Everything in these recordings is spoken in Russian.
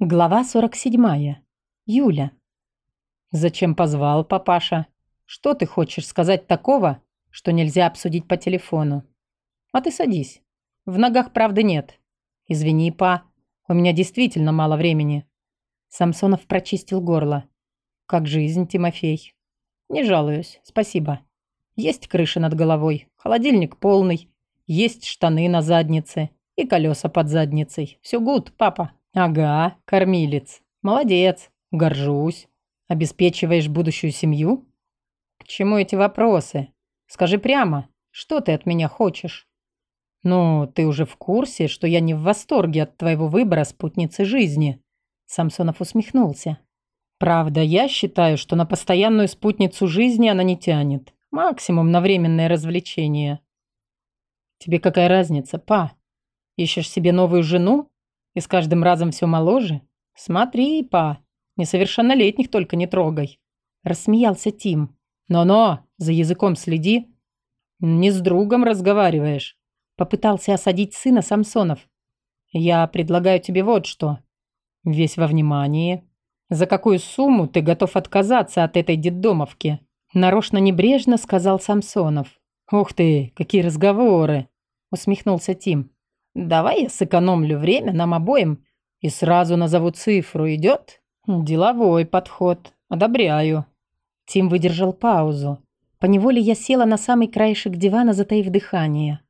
Глава 47. Юля. «Зачем позвал, папаша? Что ты хочешь сказать такого, что нельзя обсудить по телефону? А ты садись. В ногах правды нет. Извини, па, у меня действительно мало времени». Самсонов прочистил горло. «Как жизнь, Тимофей?» «Не жалуюсь, спасибо. Есть крыша над головой, холодильник полный, есть штаны на заднице и колеса под задницей. Все гуд, папа». «Ага, кормилец. Молодец. Горжусь. Обеспечиваешь будущую семью?» «К чему эти вопросы? Скажи прямо, что ты от меня хочешь?» «Ну, ты уже в курсе, что я не в восторге от твоего выбора спутницы жизни?» Самсонов усмехнулся. «Правда, я считаю, что на постоянную спутницу жизни она не тянет. Максимум на временное развлечение». «Тебе какая разница, па? Ищешь себе новую жену и с каждым разом все моложе? Смотри, па, несовершеннолетних только не трогай. Рассмеялся Тим. Но-но, за языком следи. Не с другом разговариваешь. Попытался осадить сына Самсонов. Я предлагаю тебе вот что. Весь во внимании. За какую сумму ты готов отказаться от этой детдомовки? Нарочно небрежно сказал Самсонов. «Ух ты, какие разговоры!» усмехнулся Тим. Давай я сэкономлю время нам обоим и сразу назову цифру. Идет? Деловой подход. Одобряю. Тим выдержал паузу. Поневоле я села на самый краешек дивана, затаив дыхание.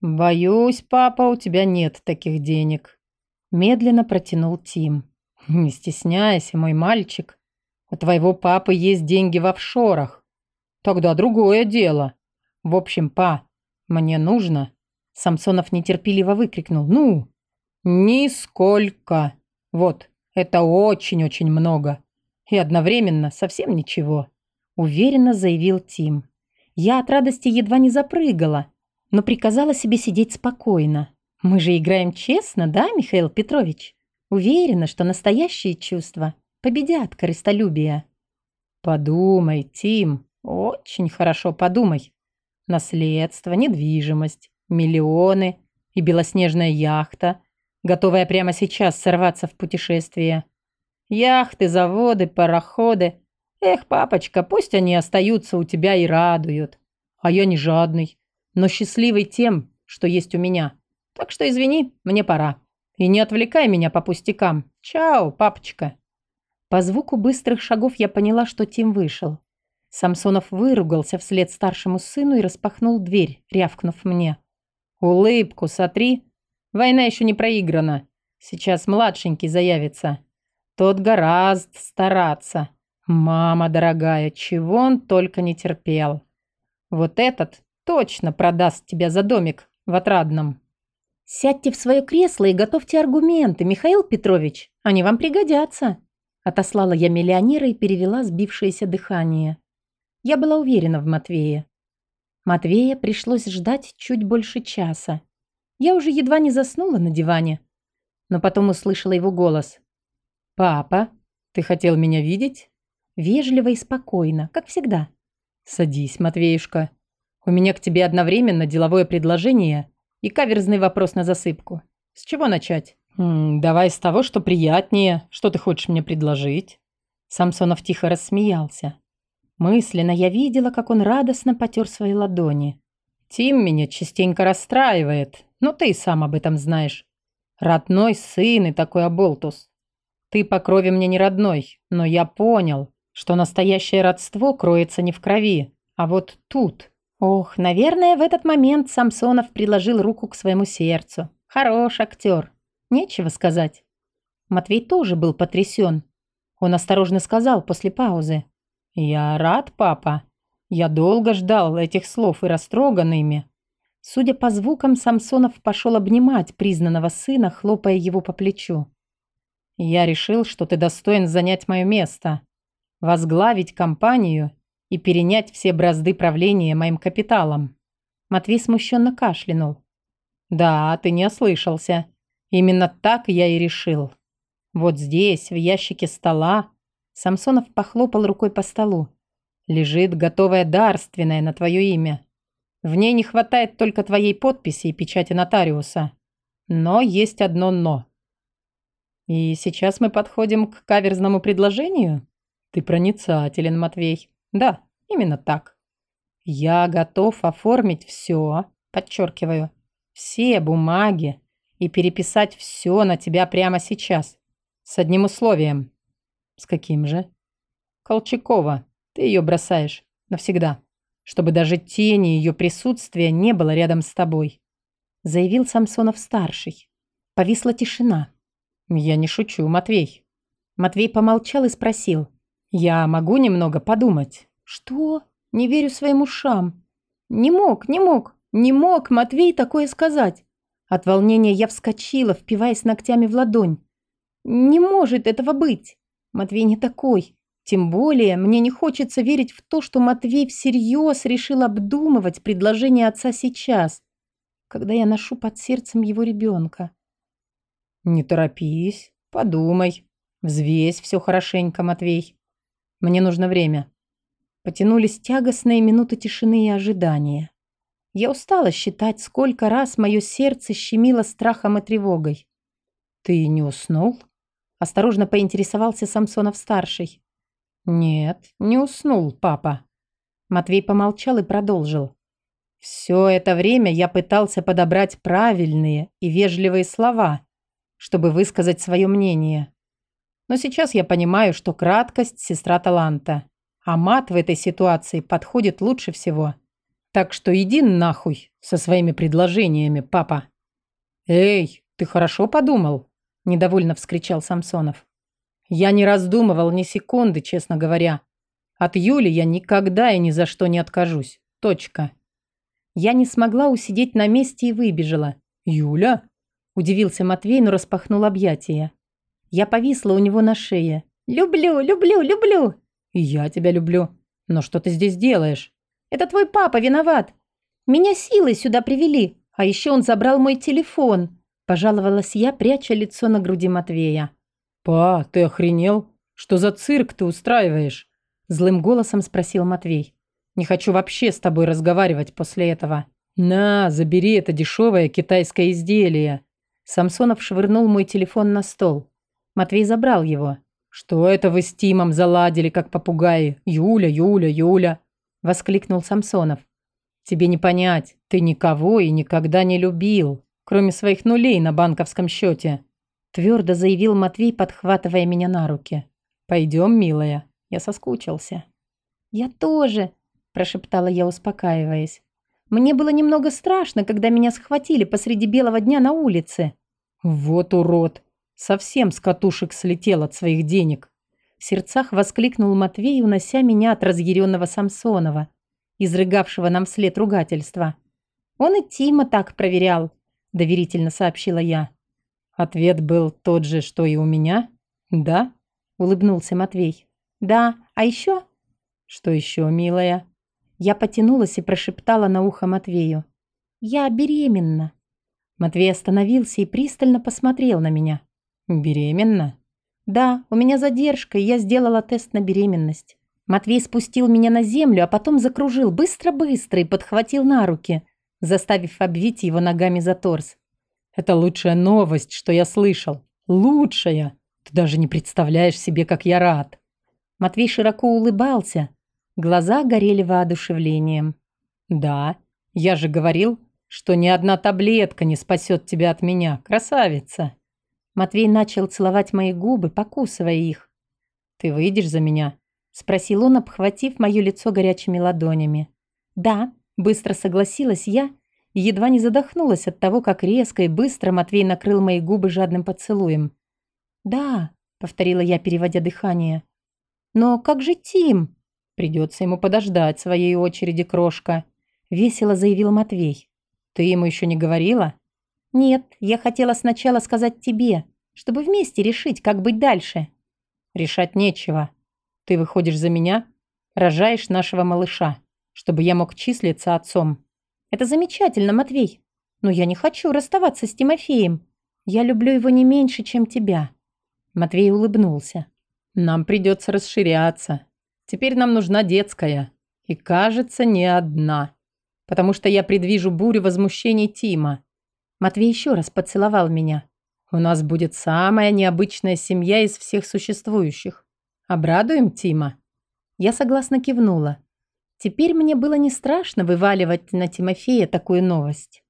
«Боюсь, папа, у тебя нет таких денег», – медленно протянул Тим. «Не стесняйся, мой мальчик. У твоего папы есть деньги в офшорах. Тогда другое дело. В общем, па, мне нужно, Самсонов нетерпеливо выкрикнул. «Ну!» «Нисколько! Вот, это очень-очень много. И одновременно совсем ничего», – уверенно заявил Тим. Я от радости едва не запрыгала, но приказала себе сидеть спокойно. «Мы же играем честно, да, Михаил Петрович? Уверена, что настоящие чувства победят корыстолюбие». «Подумай, Тим, очень хорошо подумай. Наследство, недвижимость, миллионы и белоснежная яхта, готовая прямо сейчас сорваться в путешествие. Яхты, заводы, пароходы. Эх, папочка, пусть они остаются у тебя и радуют. А я не жадный, но счастливый тем, что есть у меня. Так что извини, мне пора. И не отвлекай меня по пустякам. Чао, папочка. По звуку быстрых шагов я поняла, что Тим вышел. Самсонов выругался вслед старшему сыну и распахнул дверь, рявкнув мне. Улыбку сотри. Война еще не проиграна. Сейчас младшенький заявится. Тот гораздо стараться. Мама дорогая, чего он только не терпел. Вот этот точно продаст тебя за домик в Отрадном. Сядьте в свое кресло и готовьте аргументы, Михаил Петрович. Они вам пригодятся. Отослала я миллионера и перевела сбившееся дыхание. Я была уверена в Матвее. Матвея пришлось ждать чуть больше часа. Я уже едва не заснула на диване, но потом услышала его голос. «Папа, ты хотел меня видеть?» Вежливо и спокойно, как всегда. «Садись, Матвеюшка. У меня к тебе одновременно деловое предложение и каверзный вопрос на засыпку. С чего начать?» М «Давай с того, что приятнее. Что ты хочешь мне предложить?» Самсонов тихо рассмеялся. Мысленно я видела, как он радостно потер свои ладони. «Тим меня частенько расстраивает, но ты и сам об этом знаешь. Родной сын и такой оболтус. Ты по крови мне не родной, но я понял, что настоящее родство кроется не в крови, а вот тут». Ох, наверное, в этот момент Самсонов приложил руку к своему сердцу. Хорош актер. Нечего сказать. Матвей тоже был потрясен. Он осторожно сказал после паузы. «Я рад, папа. Я долго ждал этих слов и растроган ими». Судя по звукам, Самсонов пошел обнимать признанного сына, хлопая его по плечу. «Я решил, что ты достоин занять мое место, возглавить компанию и перенять все бразды правления моим капиталом». Матвей смущенно кашлянул. «Да, ты не ослышался. Именно так я и решил. Вот здесь, в ящике стола, Самсонов похлопал рукой по столу. «Лежит готовая дарственная на твое имя. В ней не хватает только твоей подписи и печати нотариуса. Но есть одно «но». И сейчас мы подходим к каверзному предложению? Ты проницателен, Матвей. Да, именно так. Я готов оформить все, подчеркиваю, все бумаги и переписать все на тебя прямо сейчас. С одним условием. С каким же? Колчакова. Ты ее бросаешь. Навсегда. Чтобы даже тени ее присутствия не было рядом с тобой. Заявил Самсонов-старший. Повисла тишина. Я не шучу, Матвей. Матвей помолчал и спросил. Я могу немного подумать? Что? Не верю своим ушам. Не мог, не мог, не мог Матвей такое сказать. От волнения я вскочила, впиваясь ногтями в ладонь. Не может этого быть. Матвей не такой. Тем более, мне не хочется верить в то, что Матвей всерьез решил обдумывать предложение отца сейчас, когда я ношу под сердцем его ребенка. Не торопись, подумай, взвесь все хорошенько, Матвей. Мне нужно время. Потянулись тягостные минуты тишины и ожидания. Я устала считать, сколько раз мое сердце щемило страхом и тревогой. «Ты не уснул?» Осторожно поинтересовался Самсонов-старший. «Нет, не уснул, папа». Матвей помолчал и продолжил. «Все это время я пытался подобрать правильные и вежливые слова, чтобы высказать свое мнение. Но сейчас я понимаю, что краткость – сестра таланта, а мат в этой ситуации подходит лучше всего. Так что иди нахуй со своими предложениями, папа». «Эй, ты хорошо подумал?» – недовольно вскричал Самсонов. Я не раздумывал ни секунды, честно говоря. От Юли я никогда и ни за что не откажусь. Точка. Я не смогла усидеть на месте и выбежала. «Юля?» – удивился Матвей, но распахнул объятия. Я повисла у него на шее. «Люблю, люблю, люблю!» «И я тебя люблю. Но что ты здесь делаешь?» «Это твой папа виноват. Меня силой сюда привели, а еще он забрал мой телефон», – пожаловалась я, пряча лицо на груди Матвея. «Па, ты охренел? Что за цирк ты устраиваешь?» Злым голосом спросил Матвей. «Не хочу вообще с тобой разговаривать после этого. На, забери это дешевое китайское изделие». Самсонов швырнул мой телефон на стол. Матвей забрал его. «Что это вы с Тимом заладили, как попугаи? Юля, Юля, Юля!» Воскликнул Самсонов. «Тебе не понять, ты никого и никогда не любил, кроме своих нулей на банковском счете. Твердо заявил Матвей, подхватывая меня на руки. «Пойдем, милая, я соскучился». «Я тоже», – прошептала я, успокаиваясь. «Мне было немного страшно, когда меня схватили посреди белого дня на улице». «Вот урод! Совсем с катушек слетел от своих денег!» В сердцах воскликнул Матвей, унося меня от разъяренного Самсонова, изрыгавшего нам вслед ругательства. «Он и Тима так проверял», – доверительно сообщила я. Ответ был тот же, что и у меня? Да? Улыбнулся Матвей. Да, а еще? Что еще, милая? Я потянулась и прошептала на ухо Матвею. Я беременна. Матвей остановился и пристально посмотрел на меня. Беременна? Да, у меня задержка, и я сделала тест на беременность. Матвей спустил меня на землю, а потом закружил быстро-быстро и подхватил на руки, заставив обвить его ногами за торс. Это лучшая новость, что я слышал. Лучшая. Ты даже не представляешь себе, как я рад. Матвей широко улыбался. Глаза горели воодушевлением. Да, я же говорил, что ни одна таблетка не спасет тебя от меня, красавица. Матвей начал целовать мои губы, покусывая их. Ты выйдешь за меня? Спросил он, обхватив мое лицо горячими ладонями. Да, быстро согласилась я едва не задохнулась от того, как резко и быстро Матвей накрыл мои губы жадным поцелуем. «Да», — повторила я, переводя дыхание. «Но как же Тим?» «Придется ему подождать своей очереди, крошка», — весело заявил Матвей. «Ты ему еще не говорила?» «Нет, я хотела сначала сказать тебе, чтобы вместе решить, как быть дальше». «Решать нечего. Ты выходишь за меня, рожаешь нашего малыша, чтобы я мог числиться отцом». Это замечательно, Матвей. Но я не хочу расставаться с Тимофеем. Я люблю его не меньше, чем тебя». Матвей улыбнулся. «Нам придется расширяться. Теперь нам нужна детская. И, кажется, не одна. Потому что я предвижу бурю возмущений Тима». Матвей еще раз поцеловал меня. У нас будет самая необычная семья из всех существующих. Обрадуем Тима?» Я согласно кивнула. Теперь мне было не страшно вываливать на Тимофея такую новость.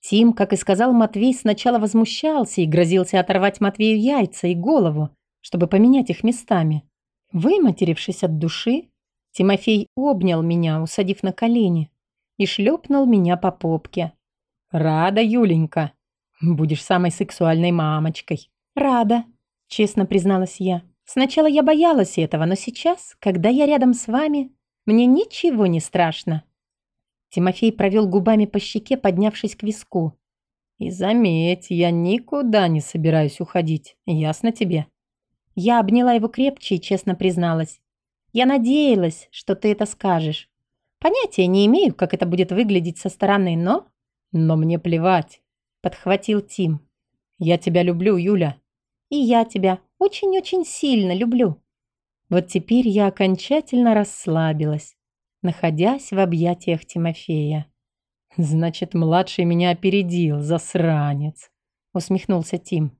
Тим, как и сказал Матвей, сначала возмущался и грозился оторвать Матвею яйца и голову, чтобы поменять их местами. Выматерившись от души, Тимофей обнял меня, усадив на колени, и шлепнул меня по попке. «Рада, Юленька. Будешь самой сексуальной мамочкой». «Рада», — честно призналась я. Сначала я боялась этого, но сейчас, когда я рядом с вами, мне ничего не страшно. Тимофей провел губами по щеке, поднявшись к виску. И заметь, я никуда не собираюсь уходить, ясно тебе? Я обняла его крепче и честно призналась. Я надеялась, что ты это скажешь. Понятия не имею, как это будет выглядеть со стороны, но... Но мне плевать, подхватил Тим. Я тебя люблю, Юля. И я тебя очень-очень сильно люблю. Вот теперь я окончательно расслабилась, находясь в объятиях Тимофея. Значит, младший меня опередил, засранец, усмехнулся Тим.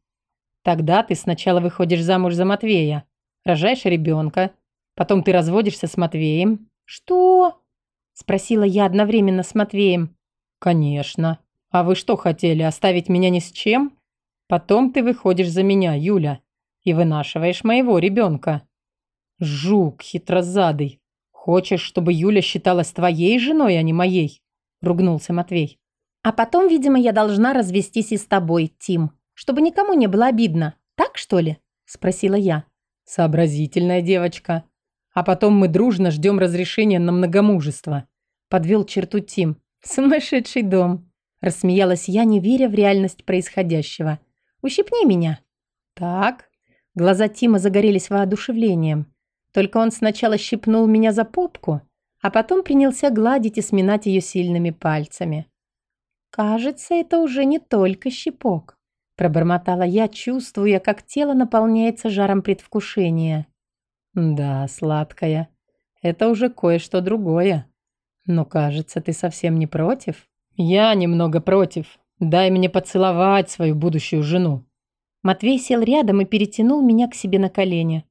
Тогда ты сначала выходишь замуж за Матвея, рожаешь ребенка, потом ты разводишься с Матвеем. Что? спросила я одновременно с Матвеем. Конечно. А вы что хотели, оставить меня ни с чем? Потом ты выходишь за меня, Юля, и вынашиваешь моего ребенка. Жук хитрозадый. Хочешь, чтобы Юля считалась твоей женой, а не моей? Ругнулся Матвей. А потом, видимо, я должна развестись и с тобой, Тим, чтобы никому не было обидно. Так, что ли? Спросила я. Сообразительная девочка. А потом мы дружно ждем разрешения на многомужество. Подвел черту Тим. Сумасшедший дом. Рассмеялась я, не веря в реальность происходящего. Ущипни меня. Так. Глаза Тима загорелись воодушевлением. Только он сначала щипнул меня за попку, а потом принялся гладить и сминать ее сильными пальцами. «Кажется, это уже не только щипок», – пробормотала я, чувствуя, как тело наполняется жаром предвкушения. «Да, сладкая, это уже кое-что другое. Но, кажется, ты совсем не против?» «Я немного против. Дай мне поцеловать свою будущую жену». Матвей сел рядом и перетянул меня к себе на колени.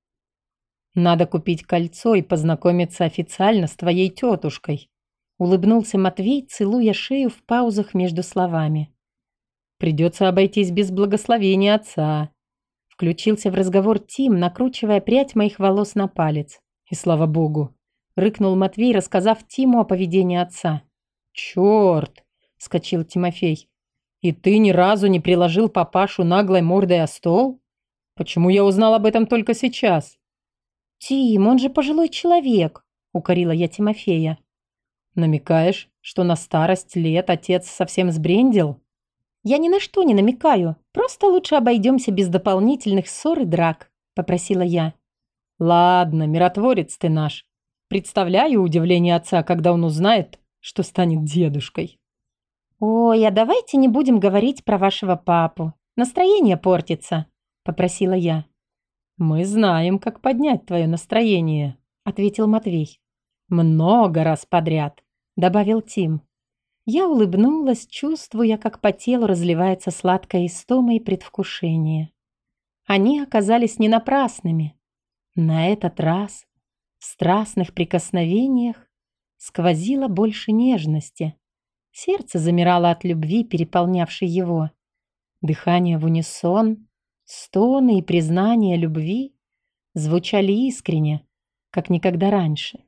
«Надо купить кольцо и познакомиться официально с твоей тетушкой», улыбнулся Матвей, целуя шею в паузах между словами. «Придется обойтись без благословения отца». Включился в разговор Тим, накручивая прядь моих волос на палец. И слава богу, рыкнул Матвей, рассказав Тиму о поведении отца. «Черт!» – скочил Тимофей. «И ты ни разу не приложил папашу наглой мордой о стол? Почему я узнал об этом только сейчас?» «Тим, он же пожилой человек», — укорила я Тимофея. «Намекаешь, что на старость лет отец совсем сбрендил?» «Я ни на что не намекаю. Просто лучше обойдемся без дополнительных ссор и драк», — попросила я. «Ладно, миротворец ты наш. Представляю удивление отца, когда он узнает, что станет дедушкой». «Ой, а давайте не будем говорить про вашего папу. Настроение портится», — попросила я. «Мы знаем, как поднять твое настроение», — ответил Матвей. «Много раз подряд», — добавил Тим. Я улыбнулась, чувствуя, как по телу разливается сладкая истома и предвкушение. Они оказались не напрасными. На этот раз в страстных прикосновениях сквозило больше нежности. Сердце замирало от любви, переполнявшей его. Дыхание в унисон, Стоны и признания любви звучали искренне, как никогда раньше.